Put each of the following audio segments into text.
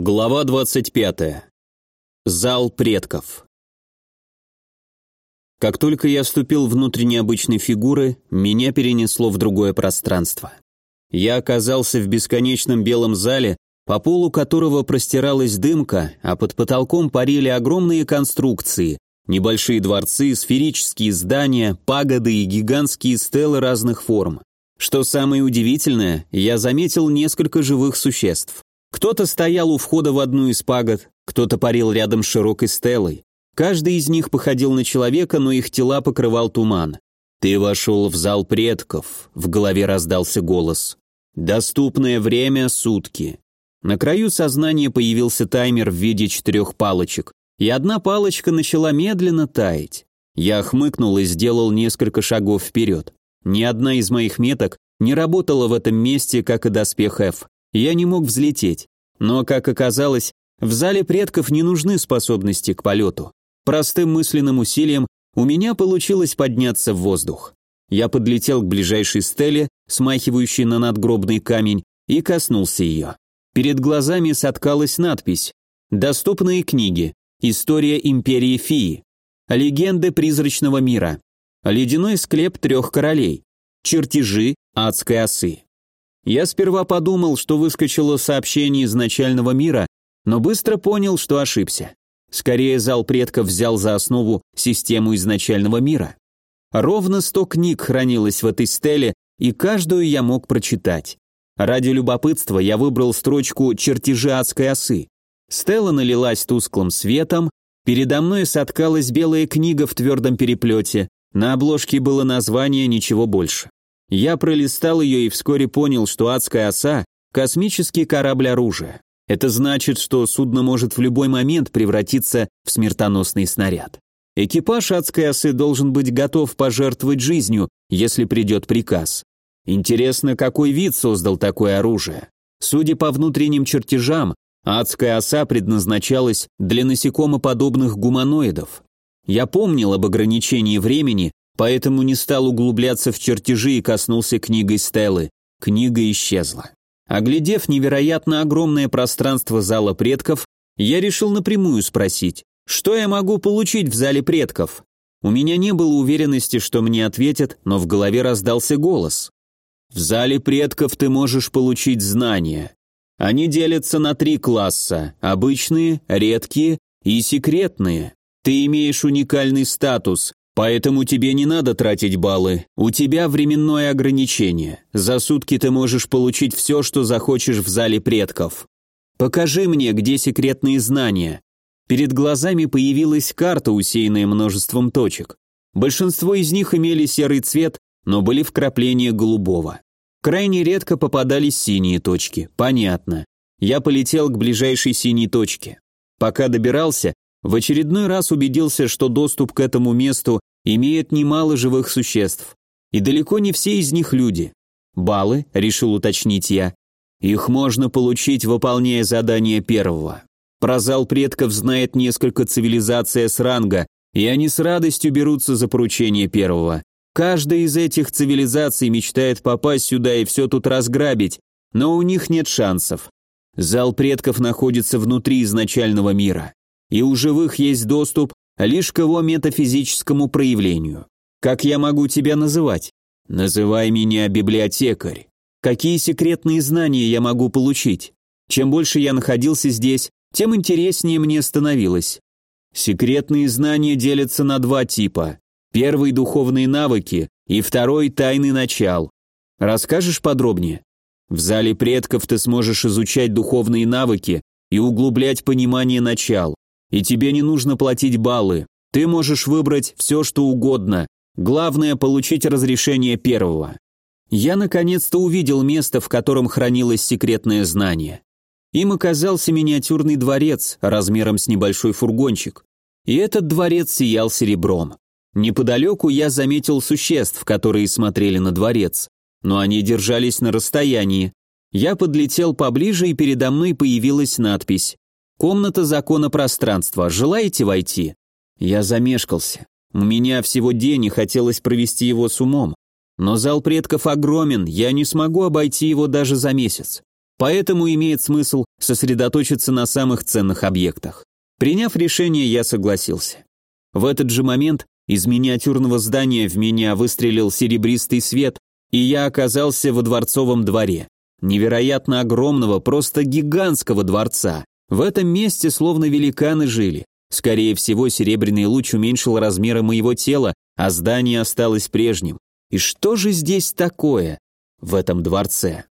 Глава 25. Зал предков. Как только я вступил внутрь необычной фигуры, меня перенесло в другое пространство. Я оказался в бесконечном белом зале, по полу которого простиралась дымка, а под потолком парили огромные конструкции, небольшие дворцы, сферические здания, пагоды и гигантские стелы разных форм. Что самое удивительное, я заметил несколько живых существ. Кто-то стоял у входа в одну из пагод, кто-то парил рядом с широкой стелой. Каждый из них походил на человека, но их тела покрывал туман. «Ты вошел в зал предков», — в голове раздался голос. «Доступное время — сутки». На краю сознания появился таймер в виде четырех палочек, и одна палочка начала медленно таять. Я хмыкнул и сделал несколько шагов вперед. Ни одна из моих меток не работала в этом месте, как и доспех F. Я не мог взлететь. Но, как оказалось, в зале предков не нужны способности к полету. Простым мысленным усилием у меня получилось подняться в воздух. Я подлетел к ближайшей стеле, смахивающей на надгробный камень, и коснулся ее. Перед глазами соткалась надпись «Доступные книги. История империи Фии. Легенды призрачного мира. Ледяной склеп трех королей. Чертежи адской осы». Я сперва подумал, что выскочило сообщение из начального мира, но быстро понял, что ошибся. Скорее, зал предков взял за основу систему изначального мира. Ровно сто книг хранилось в этой стеле, и каждую я мог прочитать. Ради любопытства я выбрал строчку «Чертежи адской осы». Стелла налилась тусклым светом, передо мной соткалась белая книга в твердом переплете, на обложке было название, ничего больше. Я пролистал ее и вскоре понял, что адская оса – космический корабль оружия. Это значит, что судно может в любой момент превратиться в смертоносный снаряд. Экипаж адской осы должен быть готов пожертвовать жизнью, если придет приказ. Интересно, какой вид создал такое оружие? Судя по внутренним чертежам, адская оса предназначалась для насекомоподобных гуманоидов. Я помнил об ограничении времени, поэтому не стал углубляться в чертежи и коснулся книгой Стеллы. Книга исчезла. Оглядев невероятно огромное пространство зала предков, я решил напрямую спросить, что я могу получить в зале предков? У меня не было уверенности, что мне ответят, но в голове раздался голос. В зале предков ты можешь получить знания. Они делятся на три класса – обычные, редкие и секретные. Ты имеешь уникальный статус, Поэтому тебе не надо тратить баллы. У тебя временное ограничение. За сутки ты можешь получить все, что захочешь в зале предков. Покажи мне, где секретные знания. Перед глазами появилась карта, усеянная множеством точек. Большинство из них имели серый цвет, но были вкрапления голубого. Крайне редко попадались синие точки. Понятно. Я полетел к ближайшей синей точке. Пока добирался, в очередной раз убедился, что доступ к этому месту имеет немало живых существ. И далеко не все из них люди. Баллы, решил уточнить я. Их можно получить, выполняя задание первого. Про зал предков знает несколько цивилизаций с ранга, и они с радостью берутся за поручение первого. Каждая из этих цивилизаций мечтает попасть сюда и все тут разграбить, но у них нет шансов. Зал предков находится внутри изначального мира и у живых есть доступ лишь к его метафизическому проявлению. Как я могу тебя называть? Называй меня библиотекарь. Какие секретные знания я могу получить? Чем больше я находился здесь, тем интереснее мне становилось. Секретные знания делятся на два типа. Первый – духовные навыки, и второй – тайный начал. Расскажешь подробнее? В зале предков ты сможешь изучать духовные навыки и углублять понимание начал. И тебе не нужно платить баллы. Ты можешь выбрать все, что угодно. Главное – получить разрешение первого. Я наконец-то увидел место, в котором хранилось секретное знание. Им оказался миниатюрный дворец размером с небольшой фургончик. И этот дворец сиял серебром. Неподалеку я заметил существ, которые смотрели на дворец, но они держались на расстоянии. Я подлетел поближе, и передо мной появилась надпись Комната закона пространства. Желаете войти? Я замешкался. У меня всего день и хотелось провести его с умом. Но зал предков огромен, я не смогу обойти его даже за месяц. поэтому имеет смысл сосредоточиться на самых ценных объектах. Приняв решение, я согласился. В этот же момент из миниатюрного здания в меня выстрелил серебристый свет, и я оказался во дворцовом дворе. Невероятно огромного, просто гигантского дворца. В этом месте словно великаны жили. Скорее всего, серебряный луч уменьшил размеры моего тела, а здание осталось прежним. И что же здесь такое в этом дворце?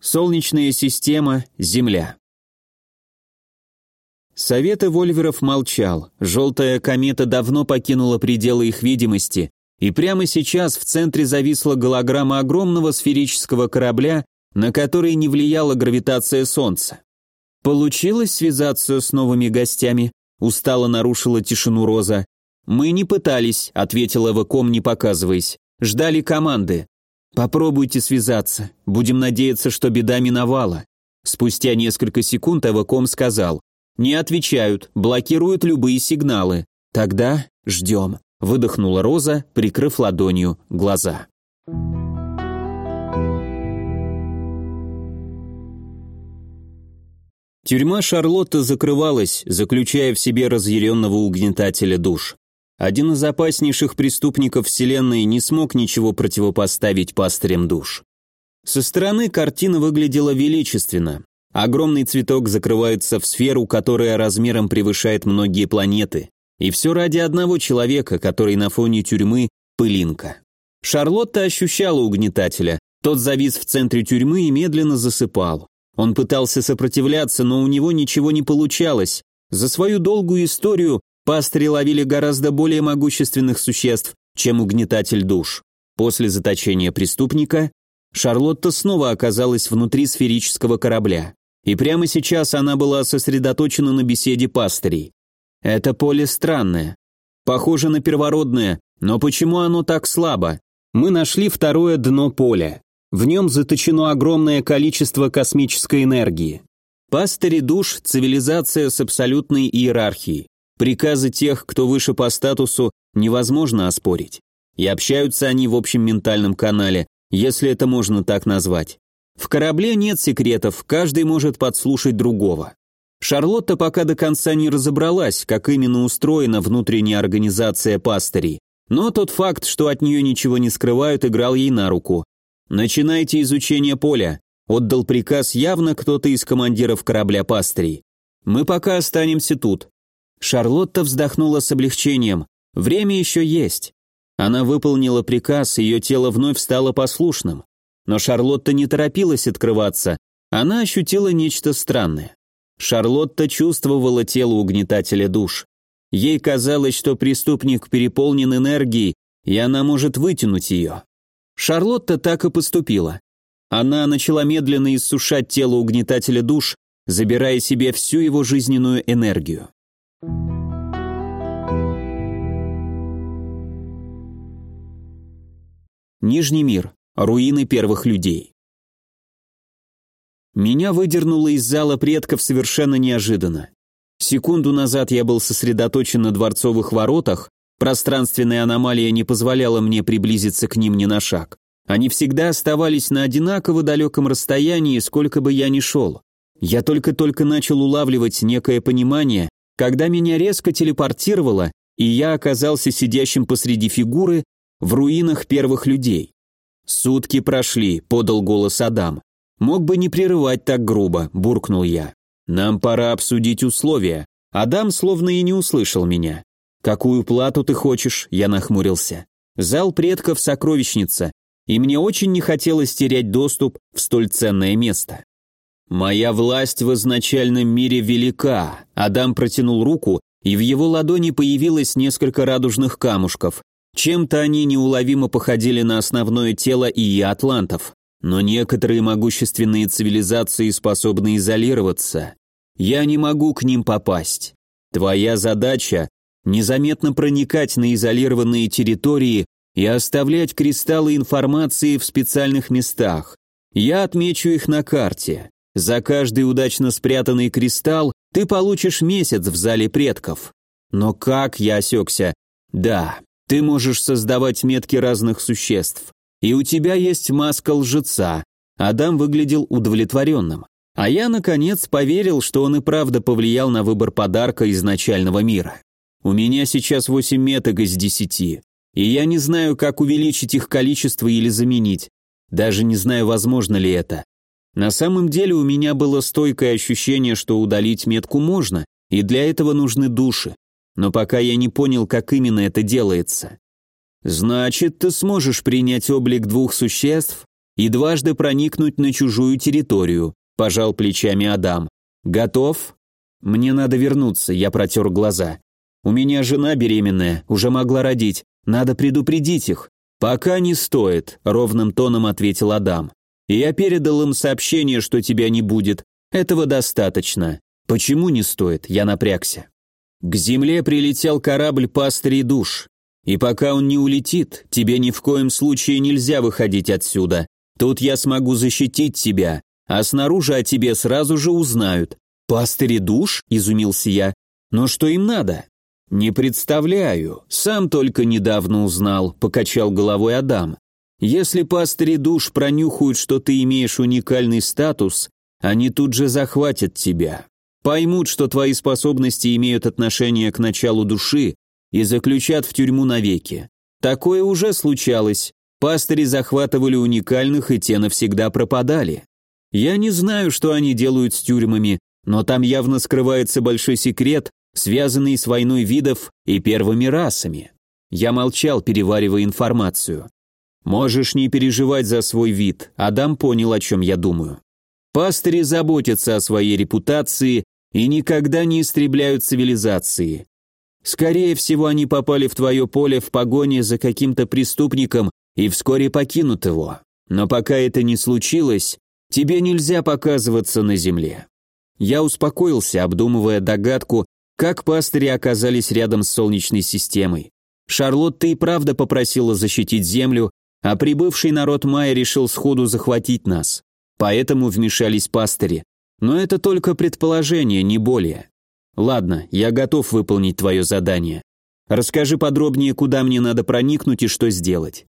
Солнечная система, Земля. Советы Вольверов молчал. Желтая комета давно покинула пределы их видимости, и прямо сейчас в центре зависла голограмма огромного сферического корабля, на который не влияла гравитация Солнца. Получилось связаться с новыми гостями? Устало нарушила тишину Роза. «Мы не пытались», — ответила Эваком, не показываясь. «Ждали команды. Попробуйте связаться. Будем надеяться, что беда миновала». Спустя несколько секунд Эваком сказал. «Не отвечают, блокируют любые сигналы. Тогда ждем», — выдохнула Роза, прикрыв ладонью глаза. Тюрьма Шарлотта закрывалась, заключая в себе разъяренного угнетателя душ. Один из опаснейших преступников Вселенной не смог ничего противопоставить пастырям душ. Со стороны картина выглядела величественно. Огромный цветок закрывается в сферу, которая размером превышает многие планеты. И все ради одного человека, который на фоне тюрьмы – пылинка. Шарлотта ощущала угнетателя. Тот завис в центре тюрьмы и медленно засыпал. Он пытался сопротивляться, но у него ничего не получалось. За свою долгую историю пастыри ловили гораздо более могущественных существ, чем угнетатель душ. После заточения преступника Шарлотта снова оказалась внутри сферического корабля. И прямо сейчас она была сосредоточена на беседе пастырей. Это поле странное. Похоже на первородное, но почему оно так слабо? Мы нашли второе дно поля. В нем заточено огромное количество космической энергии. Пастыри душ – цивилизация с абсолютной иерархией. Приказы тех, кто выше по статусу, невозможно оспорить. И общаются они в общем ментальном канале, если это можно так назвать. В корабле нет секретов, каждый может подслушать другого. Шарлотта пока до конца не разобралась, как именно устроена внутренняя организация пастырей, но тот факт, что от нее ничего не скрывают, играл ей на руку. «Начинайте изучение поля», — отдал приказ явно кто-то из командиров корабля пастырей. «Мы пока останемся тут». Шарлотта вздохнула с облегчением. «Время еще есть». Она выполнила приказ, ее тело вновь стало послушным. Но Шарлотта не торопилась открываться, она ощутила нечто странное. Шарлотта чувствовала тело угнетателя душ. Ей казалось, что преступник переполнен энергией, и она может вытянуть ее. Шарлотта так и поступила. Она начала медленно иссушать тело угнетателя душ, забирая себе всю его жизненную энергию. Нижний мир. Руины первых людей. Меня выдернуло из зала предков совершенно неожиданно. Секунду назад я был сосредоточен на дворцовых воротах, Пространственная аномалия не позволяла мне приблизиться к ним ни на шаг. Они всегда оставались на одинаково далеком расстоянии, сколько бы я ни шел. Я только-только начал улавливать некое понимание, когда меня резко телепортировало, и я оказался сидящим посреди фигуры в руинах первых людей. «Сутки прошли», — подал голос Адам. «Мог бы не прерывать так грубо», — буркнул я. «Нам пора обсудить условия». Адам словно и не услышал меня. «Какую плату ты хочешь?» – я нахмурился. «Зал предков – сокровищница, и мне очень не хотелось терять доступ в столь ценное место». «Моя власть в изначальном мире велика», – Адам протянул руку, и в его ладони появилось несколько радужных камушков. Чем-то они неуловимо походили на основное тело ии атлантов, но некоторые могущественные цивилизации способны изолироваться. Я не могу к ним попасть. Твоя задача незаметно проникать на изолированные территории и оставлять кристаллы информации в специальных местах. Я отмечу их на карте. За каждый удачно спрятанный кристалл ты получишь месяц в зале предков. Но как я осекся? Да, Ты можешь создавать метки разных существ. И у тебя есть маска лжеца. Адам выглядел удовлетворенным. А я, наконец, поверил, что он и правда повлиял на выбор подарка изначального мира. У меня сейчас 8 меток из 10, и я не знаю, как увеличить их количество или заменить. Даже не знаю, возможно ли это. На самом деле у меня было стойкое ощущение, что удалить метку можно, и для этого нужны души. Но пока я не понял, как именно это делается. Значит, ты сможешь принять облик двух существ и дважды проникнуть на чужую территорию, пожал плечами Адам. Готов? Мне надо вернуться, я протер глаза. У меня жена беременная, уже могла родить. Надо предупредить их. Пока не стоит, ровным тоном ответил Адам. Я передал им сообщение, что тебя не будет. Этого достаточно. Почему не стоит? Я напрягся. К земле прилетел корабль пастырей душ. И пока он не улетит, тебе ни в коем случае нельзя выходить отсюда. Тут я смогу защитить тебя, а снаружи о тебе сразу же узнают. Пастыри душ? изумился я. Но что им надо? Не представляю. Сам только недавно узнал, покачал головой Адам. Если пастыри душ пронюхают, что ты имеешь уникальный статус, они тут же захватят тебя. Поймут, что твои способности имеют отношение к началу души и заключат в тюрьму навеки. Такое уже случалось. Пастыри захватывали уникальных, и те навсегда пропадали. Я не знаю, что они делают с тюрьмами, но там явно скрывается большой секрет, связанный с войной видов и первыми расами. Я молчал, переваривая информацию. Можешь не переживать за свой вид, Адам понял, о чем я думаю. Пастыри заботятся о своей репутации и никогда не истребляют цивилизации. Скорее всего, они попали в твое поле в погоне за каким-то преступником и вскоре покинут его. Но пока это не случилось, тебе нельзя показываться на земле. Я успокоился, обдумывая догадку, как пастыри оказались рядом с Солнечной системой. Шарлотта и правда попросила защитить Землю, а прибывший народ Майя решил сходу захватить нас. Поэтому вмешались пастыри. Но это только предположение, не более. Ладно, я готов выполнить твое задание. Расскажи подробнее, куда мне надо проникнуть и что сделать.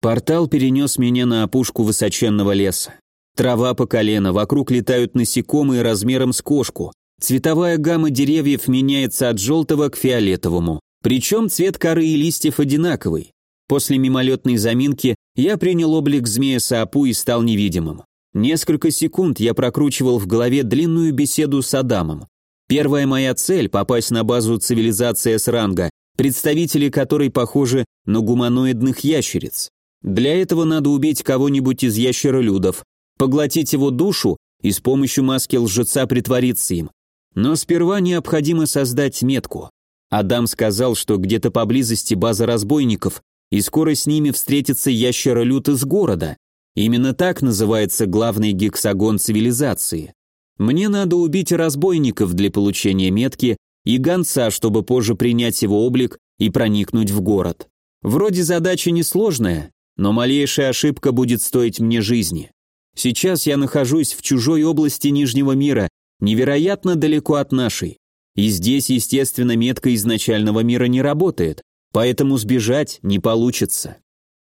Портал перенес меня на опушку высоченного леса. Трава по колено, вокруг летают насекомые размером с кошку. Цветовая гамма деревьев меняется от желтого к фиолетовому. Причем цвет коры и листьев одинаковый. После мимолетной заминки я принял облик змея Саапу и стал невидимым. Несколько секунд я прокручивал в голове длинную беседу с Адамом. Первая моя цель – попасть на базу цивилизации С-ранга, представители которой похожи на гуманоидных ящериц. Для этого надо убить кого-нибудь из ящеролюдов, поглотить его душу и с помощью маски лжеца притвориться им. Но сперва необходимо создать метку. Адам сказал, что где-то поблизости база разбойников, и скоро с ними встретится ящеролют из города. Именно так называется главный гексагон цивилизации. Мне надо убить разбойников для получения метки и гонца, чтобы позже принять его облик и проникнуть в город. Вроде задача несложная, но малейшая ошибка будет стоить мне жизни. Сейчас я нахожусь в чужой области Нижнего мира невероятно далеко от нашей. И здесь, естественно, метка изначального мира не работает, поэтому сбежать не получится.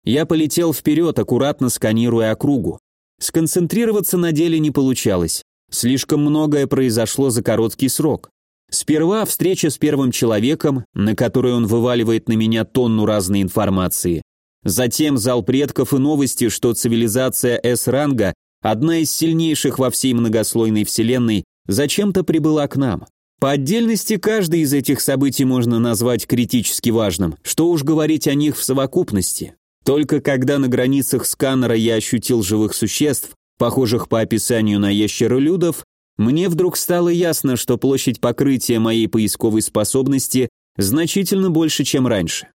Я полетел вперед, аккуратно сканируя округу. Сконцентрироваться на деле не получалось. Слишком многое произошло за короткий срок. Сперва встреча с первым человеком, на которой он вываливает на меня тонну разной информации. Затем зал предков и новости, что цивилизация С-ранга одна из сильнейших во всей многослойной вселенной, зачем-то прибыла к нам. По отдельности каждый из этих событий можно назвать критически важным, что уж говорить о них в совокупности. Только когда на границах сканера я ощутил живых существ, похожих по описанию на ящеролюдов, мне вдруг стало ясно, что площадь покрытия моей поисковой способности значительно больше, чем раньше.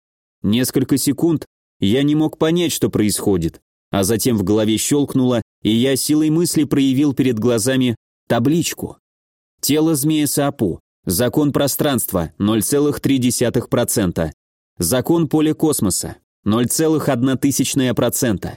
Несколько секунд я не мог понять, что происходит, а затем в голове щелкнуло, и я силой мысли проявил перед глазами табличку. Тело змея Саапу. Закон пространства 0,3%. Закон поля космоса 0,1%.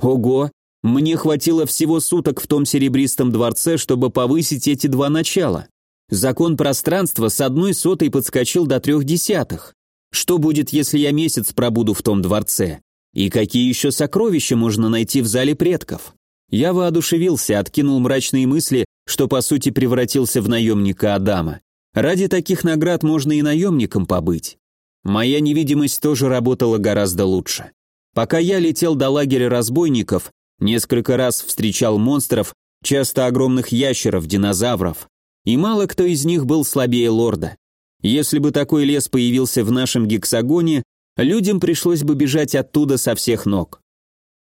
Ого, мне хватило всего суток в том серебристом дворце, чтобы повысить эти два начала. Закон пространства с одной сотой подскочил до трех десятых. Что будет, если я месяц пробуду в том дворце? И какие еще сокровища можно найти в зале предков? Я воодушевился, откинул мрачные мысли, что по сути превратился в наемника Адама. Ради таких наград можно и наемником побыть. Моя невидимость тоже работала гораздо лучше. Пока я летел до лагеря разбойников, несколько раз встречал монстров, часто огромных ящеров, динозавров, и мало кто из них был слабее лорда. Если бы такой лес появился в нашем гексагоне, людям пришлось бы бежать оттуда со всех ног.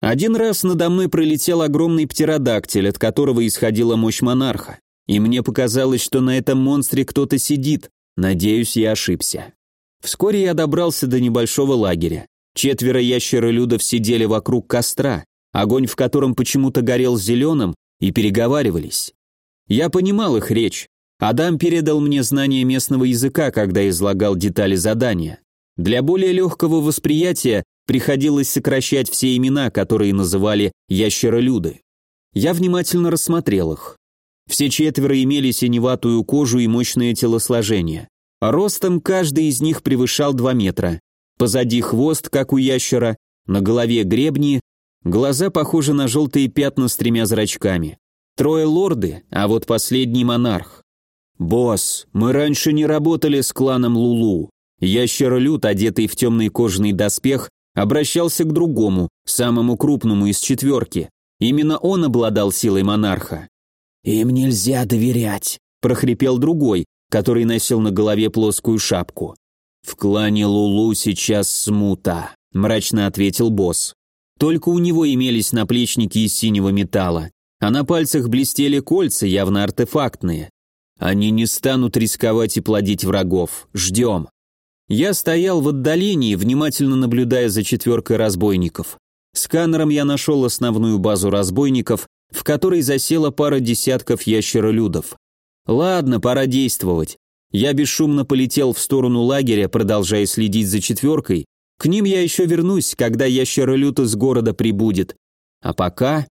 Один раз надо мной пролетел огромный птеродактиль, от которого исходила мощь монарха, и мне показалось, что на этом монстре кто-то сидит, надеюсь, я ошибся. Вскоре я добрался до небольшого лагеря. Четверо ящеролюдов сидели вокруг костра, огонь в котором почему-то горел зеленым, и переговаривались. Я понимал их речь, Адам передал мне знания местного языка, когда излагал детали задания. Для более легкого восприятия приходилось сокращать все имена, которые называли ящеролюды. Я внимательно рассмотрел их. Все четверо имели синеватую кожу и мощное телосложение. Ростом каждый из них превышал 2 метра. Позади хвост, как у ящера, на голове гребни, глаза похожи на желтые пятна с тремя зрачками. Трое лорды, а вот последний монарх. «Босс, мы раньше не работали с кланом Лулу». Ящеролют, одетый в темный кожаный доспех, обращался к другому, самому крупному из четверки. Именно он обладал силой монарха. «Им нельзя доверять», – прохрипел другой, который носил на голове плоскую шапку. «В клане Лулу сейчас смута», – мрачно ответил босс. Только у него имелись наплечники из синего металла, а на пальцах блестели кольца, явно артефактные. Они не станут рисковать и плодить врагов. Ждем. Я стоял в отдалении, внимательно наблюдая за четверкой разбойников. Сканером я нашел основную базу разбойников, в которой засела пара десятков ящеролюдов. Ладно, пора действовать. Я бесшумно полетел в сторону лагеря, продолжая следить за четверкой. К ним я еще вернусь, когда ящеролют из города прибудет. А пока...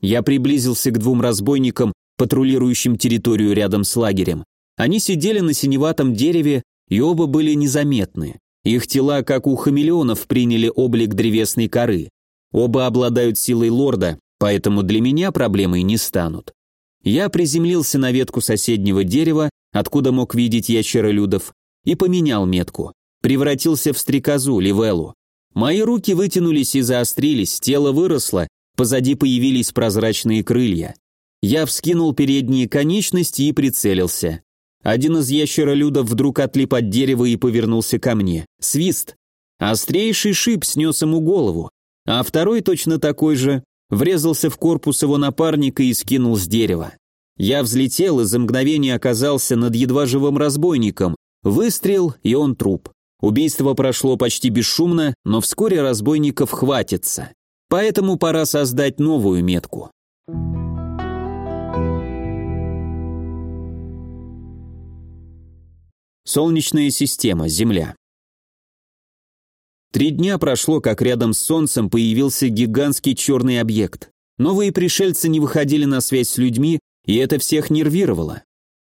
Я приблизился к двум разбойникам, патрулирующим территорию рядом с лагерем. Они сидели на синеватом дереве, и оба были незаметны. Их тела, как у хамелеонов, приняли облик древесной коры. Оба обладают силой лорда, поэтому для меня проблемой не станут. Я приземлился на ветку соседнего дерева, откуда мог видеть ящеролюдов, и поменял метку. Превратился в стрекозу, Ливеллу. Мои руки вытянулись и заострились, тело выросло, позади появились прозрачные крылья. Я вскинул передние конечности и прицелился. Один из ящеролюдов вдруг отлип от дерева и повернулся ко мне. Свист. Острейший шип снес ему голову, а второй точно такой же врезался в корпус его напарника и скинул с дерева. Я взлетел и за мгновение оказался над едва живым разбойником. Выстрел, и он труп. Убийство прошло почти бесшумно, но вскоре разбойников хватится. Поэтому пора создать новую метку. Солнечная система, Земля. Три дня прошло, как рядом с Солнцем появился гигантский черный объект. Новые пришельцы не выходили на связь с людьми, и это всех нервировало.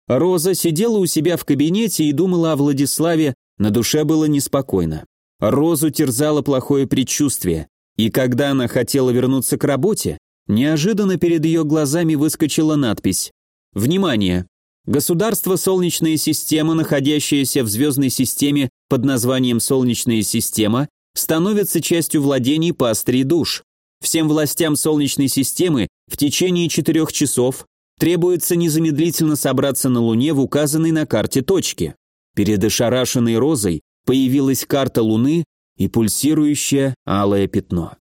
Роза сидела у себя в кабинете и думала о Владиславе, на душе было неспокойно. Розу терзало плохое предчувствие, и когда она хотела вернуться к работе, неожиданно перед ее глазами выскочила надпись «Внимание! Государство Солнечная система, находящееся в звездной системе под названием Солнечная система, становится частью владений пастырей душ. Всем властям Солнечной системы в течение четырех часов требуется незамедлительно собраться на Луне в указанной на карте точке. Перед ошарашенной розой появилась карта Луны и пульсирующее алое пятно.